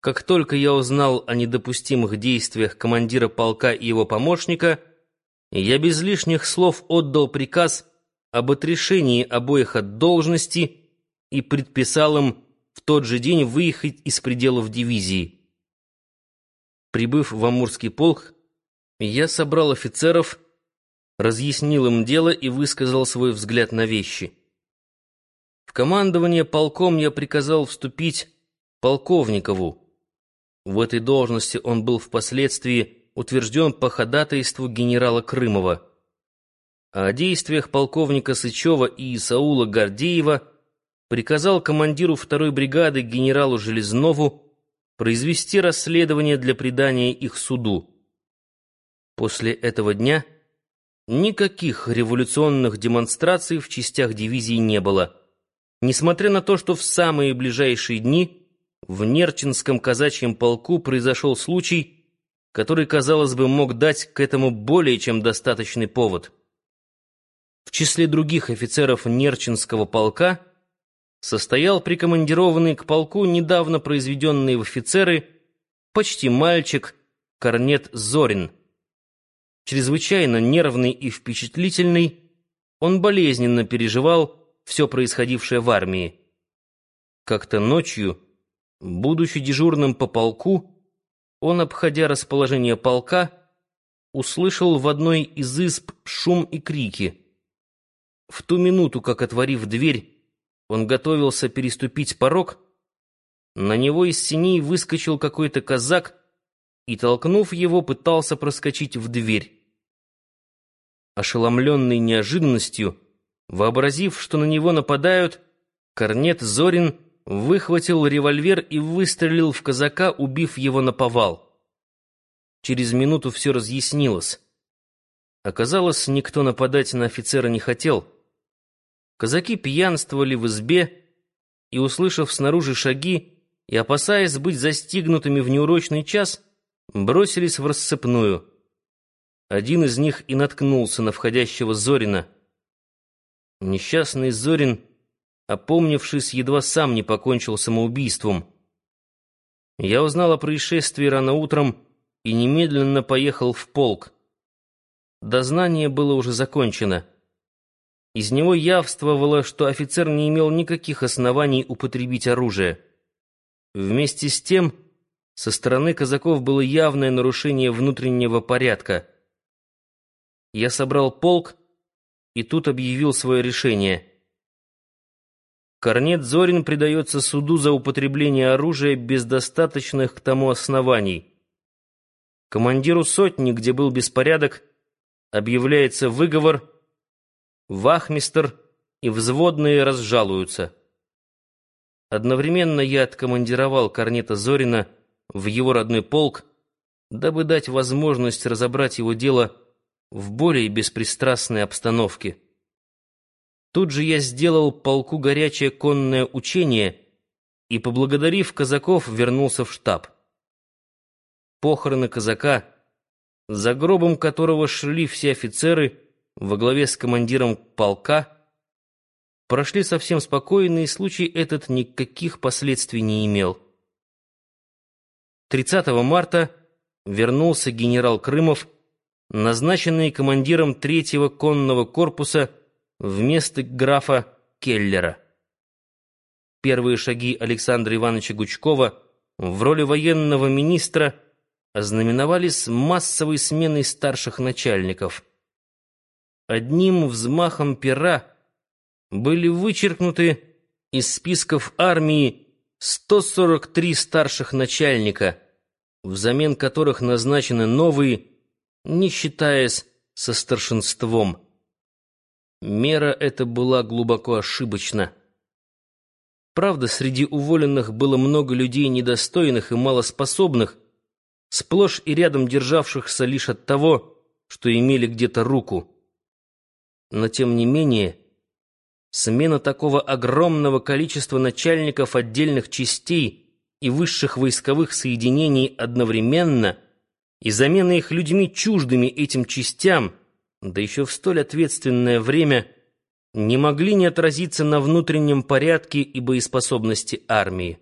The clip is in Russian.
Как только я узнал о недопустимых действиях командира полка и его помощника, я без лишних слов отдал приказ об отрешении обоих от должности и предписал им в тот же день выехать из пределов дивизии. Прибыв в Амурский полк, я собрал офицеров, разъяснил им дело и высказал свой взгляд на вещи. В командование полком я приказал вступить Полковникову. В этой должности он был впоследствии утвержден по ходатайству генерала Крымова. О действиях полковника Сычева и Саула Гордеева приказал командиру второй бригады генералу Железнову произвести расследование для предания их суду. После этого дня никаких революционных демонстраций в частях дивизии не было несмотря на то, что в самые ближайшие дни в Нерчинском казачьем полку произошел случай, который, казалось бы, мог дать к этому более чем достаточный повод. В числе других офицеров Нерчинского полка состоял прикомандированный к полку недавно произведенный в офицеры почти мальчик Корнет Зорин. Чрезвычайно нервный и впечатлительный, он болезненно переживал все происходившее в армии. Как-то ночью, будучи дежурным по полку, он, обходя расположение полка, услышал в одной из изб шум и крики. В ту минуту, как отворив дверь, он готовился переступить порог, на него из синей выскочил какой-то казак и, толкнув его, пытался проскочить в дверь. Ошеломленный неожиданностью, Вообразив, что на него нападают, Корнет Зорин выхватил револьвер и выстрелил в казака, убив его на повал. Через минуту все разъяснилось. Оказалось, никто нападать на офицера не хотел. Казаки пьянствовали в избе и, услышав снаружи шаги и опасаясь быть застигнутыми в неурочный час, бросились в рассыпную. Один из них и наткнулся на входящего Зорина — Несчастный Зорин, опомнившись, едва сам не покончил самоубийством. Я узнал о происшествии рано утром и немедленно поехал в полк. Дознание было уже закончено. Из него явствовало, что офицер не имел никаких оснований употребить оружие. Вместе с тем, со стороны казаков было явное нарушение внутреннего порядка. Я собрал полк и тут объявил свое решение. Корнет Зорин предается суду за употребление оружия без достаточных к тому оснований. Командиру сотни, где был беспорядок, объявляется выговор, вахмистр и взводные разжалуются. Одновременно я откомандировал Корнета Зорина в его родной полк, дабы дать возможность разобрать его дело в более беспристрастной обстановке. Тут же я сделал полку горячее конное учение и, поблагодарив казаков, вернулся в штаб. Похороны казака, за гробом которого шли все офицеры во главе с командиром полка, прошли совсем спокойно, и случай этот никаких последствий не имел. 30 марта вернулся генерал Крымов, назначенный командиром третьего конного корпуса вместо графа Келлера. Первые шаги Александра Ивановича Гучкова в роли военного министра ознаменовались массовой сменой старших начальников. Одним взмахом пера были вычеркнуты из списков армии 143 старших начальника, взамен которых назначены новые не считаясь со старшинством. Мера эта была глубоко ошибочна. Правда, среди уволенных было много людей недостойных и малоспособных, сплошь и рядом державшихся лишь от того, что имели где-то руку. Но тем не менее, смена такого огромного количества начальников отдельных частей и высших войсковых соединений одновременно — и замена их людьми чуждыми этим частям, да еще в столь ответственное время, не могли не отразиться на внутреннем порядке и боеспособности армии.